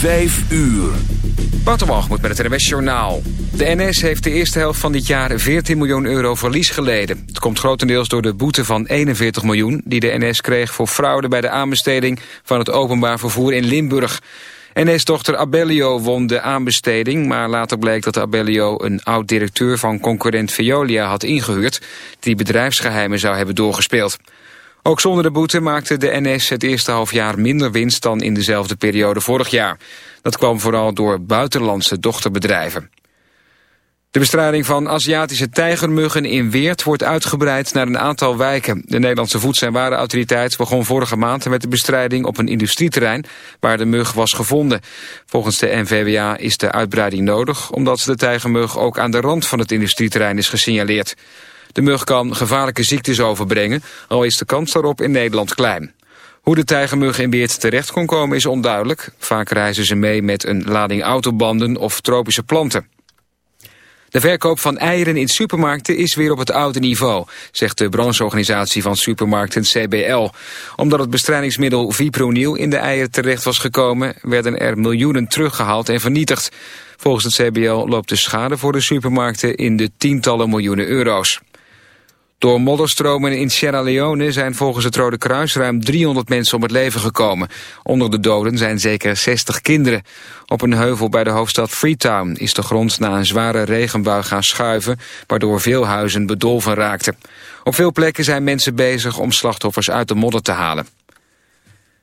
Vijf uur. moet met het NWS Journaal. De NS heeft de eerste helft van dit jaar 14 miljoen euro verlies geleden. Het komt grotendeels door de boete van 41 miljoen... die de NS kreeg voor fraude bij de aanbesteding van het openbaar vervoer in Limburg. NS-dochter Abellio won de aanbesteding... maar later bleek dat Abellio een oud-directeur van concurrent Veolia had ingehuurd... die bedrijfsgeheimen zou hebben doorgespeeld. Ook zonder de boete maakte de NS het eerste halfjaar minder winst dan in dezelfde periode vorig jaar. Dat kwam vooral door buitenlandse dochterbedrijven. De bestrijding van Aziatische tijgermuggen in Weert wordt uitgebreid naar een aantal wijken. De Nederlandse Voedsel- en Warenautoriteit begon vorige maand met de bestrijding op een industrieterrein waar de mug was gevonden. Volgens de NVWA is de uitbreiding nodig omdat de tijgermug ook aan de rand van het industrieterrein is gesignaleerd. De mug kan gevaarlijke ziektes overbrengen, al is de kans daarop in Nederland klein. Hoe de tijgermug in Weert terecht kon komen is onduidelijk. Vaak reizen ze mee met een lading autobanden of tropische planten. De verkoop van eieren in supermarkten is weer op het oude niveau, zegt de brancheorganisatie van supermarkten CBL. Omdat het bestrijdingsmiddel Vipronil in de eieren terecht was gekomen, werden er miljoenen teruggehaald en vernietigd. Volgens het CBL loopt de schade voor de supermarkten in de tientallen miljoenen euro's. Door modderstromen in Sierra Leone zijn volgens het Rode Kruis ruim 300 mensen om het leven gekomen. Onder de doden zijn zeker 60 kinderen. Op een heuvel bij de hoofdstad Freetown is de grond na een zware regenbui gaan schuiven, waardoor veel huizen bedolven raakten. Op veel plekken zijn mensen bezig om slachtoffers uit de modder te halen.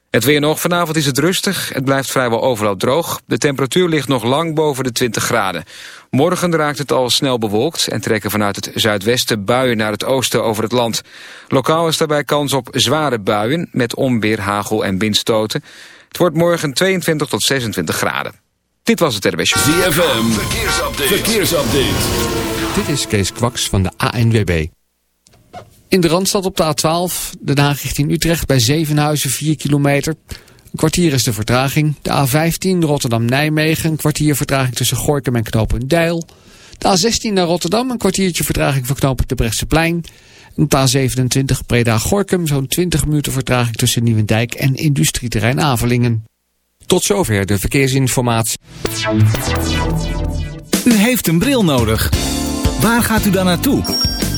Het weer nog. Vanavond is het rustig. Het blijft vrijwel overal droog. De temperatuur ligt nog lang boven de 20 graden. Morgen raakt het al snel bewolkt en trekken vanuit het zuidwesten buien naar het oosten over het land. Lokaal is daarbij kans op zware buien met onweer, hagel en windstoten. Het wordt morgen 22 tot 26 graden. Dit was het RBS. ZFM, verkeersupdate. verkeersupdate. Dit is Kees Kwaks van de ANWB. In de Randstad op de A12, de Haag richting Utrecht bij Zevenhuizen 4 kilometer. Een kwartier is de vertraging. De A15 Rotterdam-Nijmegen, een kwartier vertraging tussen Gorkum en Knopen Deil. De A16 naar Rotterdam, een kwartiertje vertraging voor knopen de Brechtseplein. En de A27 Breda-Gorkum, zo'n 20 minuten vertraging tussen Nieuwendijk en industrieterrein Avelingen. Tot zover de verkeersinformatie. U heeft een bril nodig. Waar gaat u dan naartoe?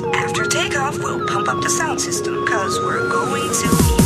After takeoff, we'll pump up the sound system, cause we're going to...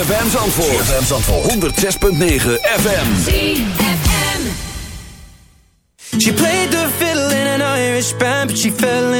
ZFM. Zandvoort. ZFM Zandvoort. 106.9 FM. ZFM. She played the fiddle in an Irish band, but she fell in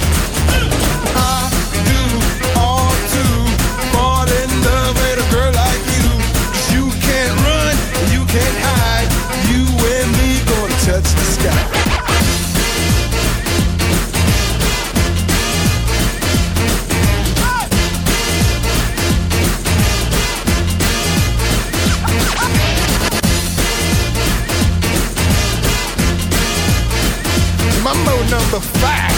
A fact.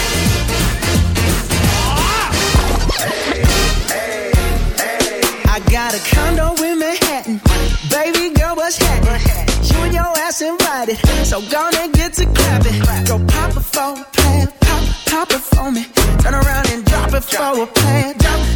I got a condo in Manhattan. Baby girl, what's happening? You and your ass invited. So gonna get to clapping. Go pop it for a plan. Pop, pop it for me. Turn around and drop it for a plan.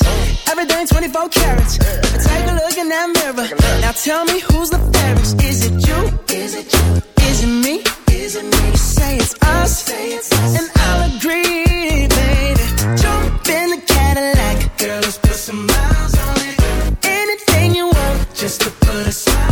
Paris. Everything 24 carats. Take a look in that mirror. Now tell me who's the fairest. Is it you? Is it you? Is it me? Is it me? Say it's us. And I'll agree, baby. Jump in the Cadillac. Girl, let's put some miles on it. Anything you want, just to put a smile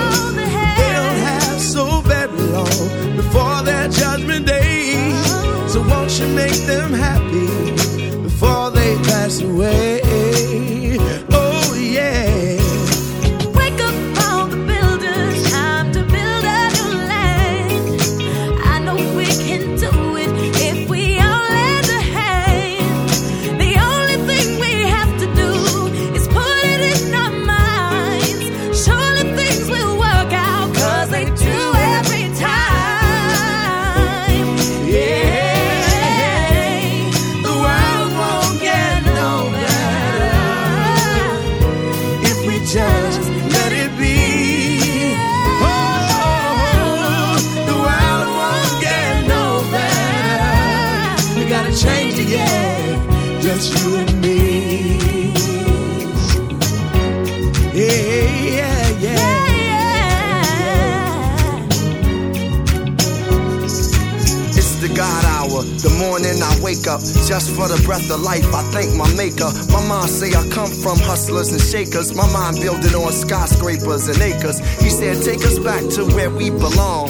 Hustlers and shakers. My mind building on skyscrapers and acres. He said take us back to where we belong.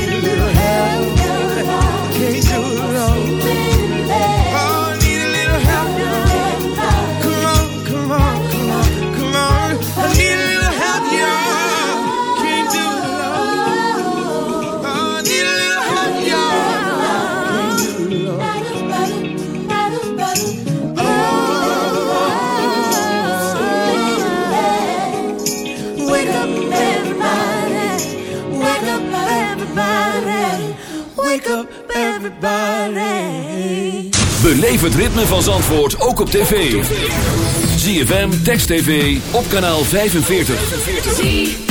Wake up, everybody. Het ritme van Zandvoort ook op tv. ZFM, Text TV, op kanaal 45.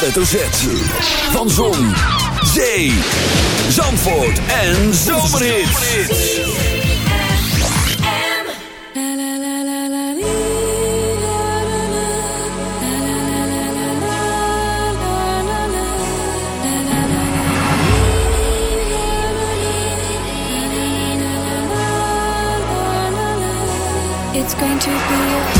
Het Van Zon, Zee, Zandvoort en Zomerhits. It's going to be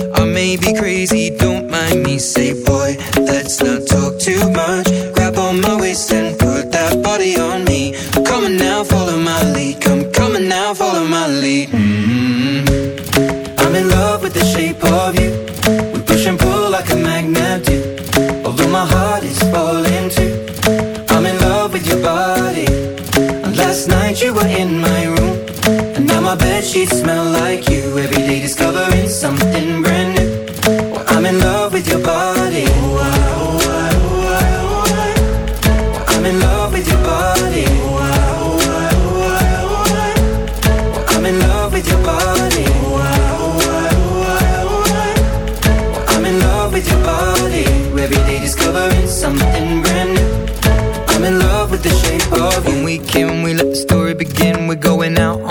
may be crazy, don't mind me. Say, boy, let's not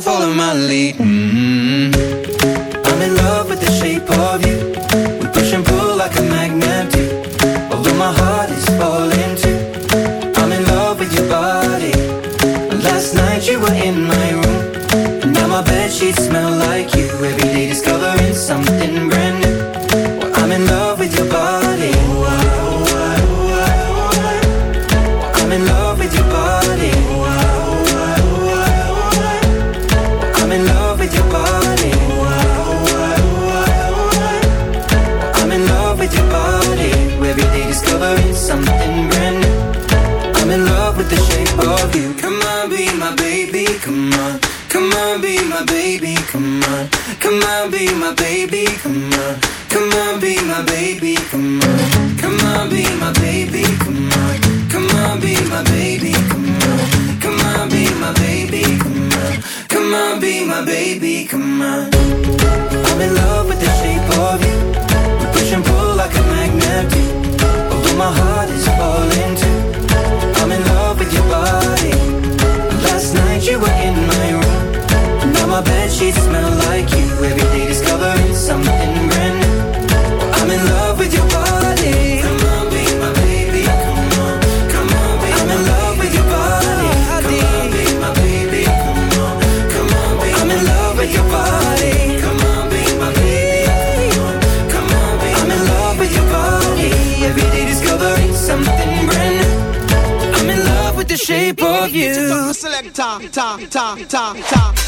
follow my lead. ta ta ta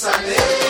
Esa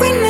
We